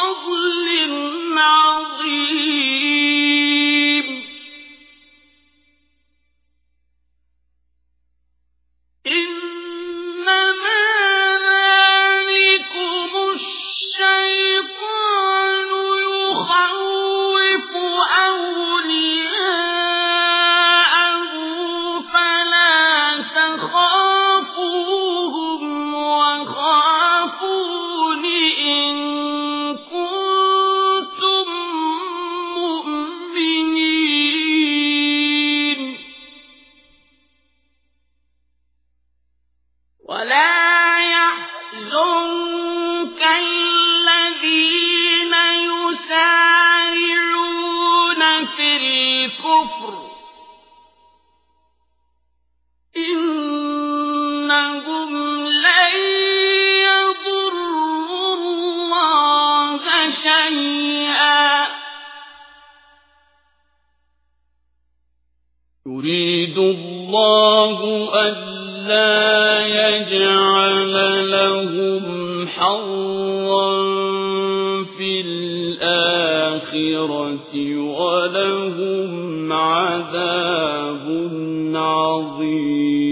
الكفر يريد الله ألا يجعل لهم حظا في الآخرة ولهم عذاب عظيم.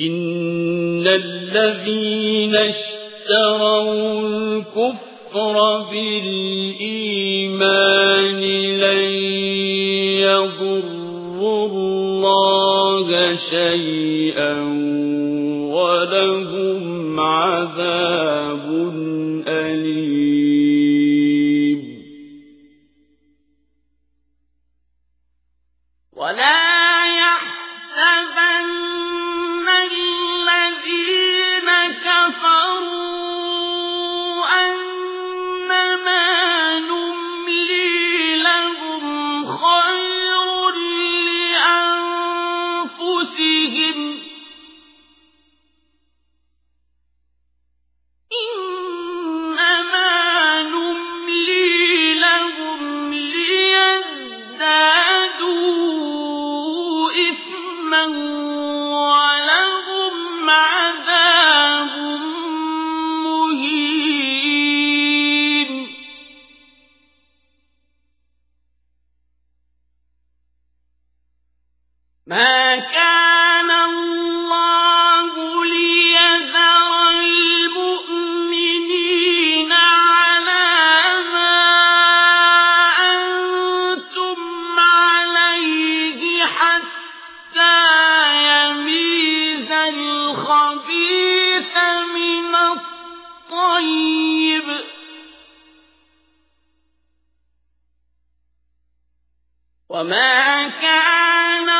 إن الذين اشتروا الكفر بالإيمان لن يضروا الله شيئا ولهم عذاب ما كان الله ليذر المؤمنين على ما أنتم عليه حتى الخبيث من الطيب وما كان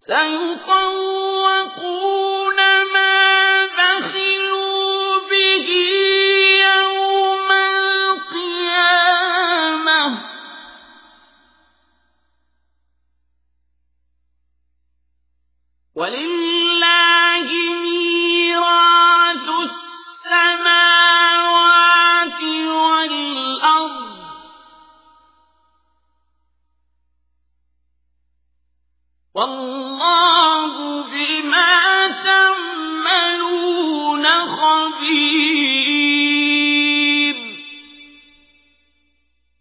سيطوقون ما بخلوا به يوم القيامة. ولله ميراث السماوات والأرض. والله